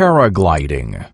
paragliding.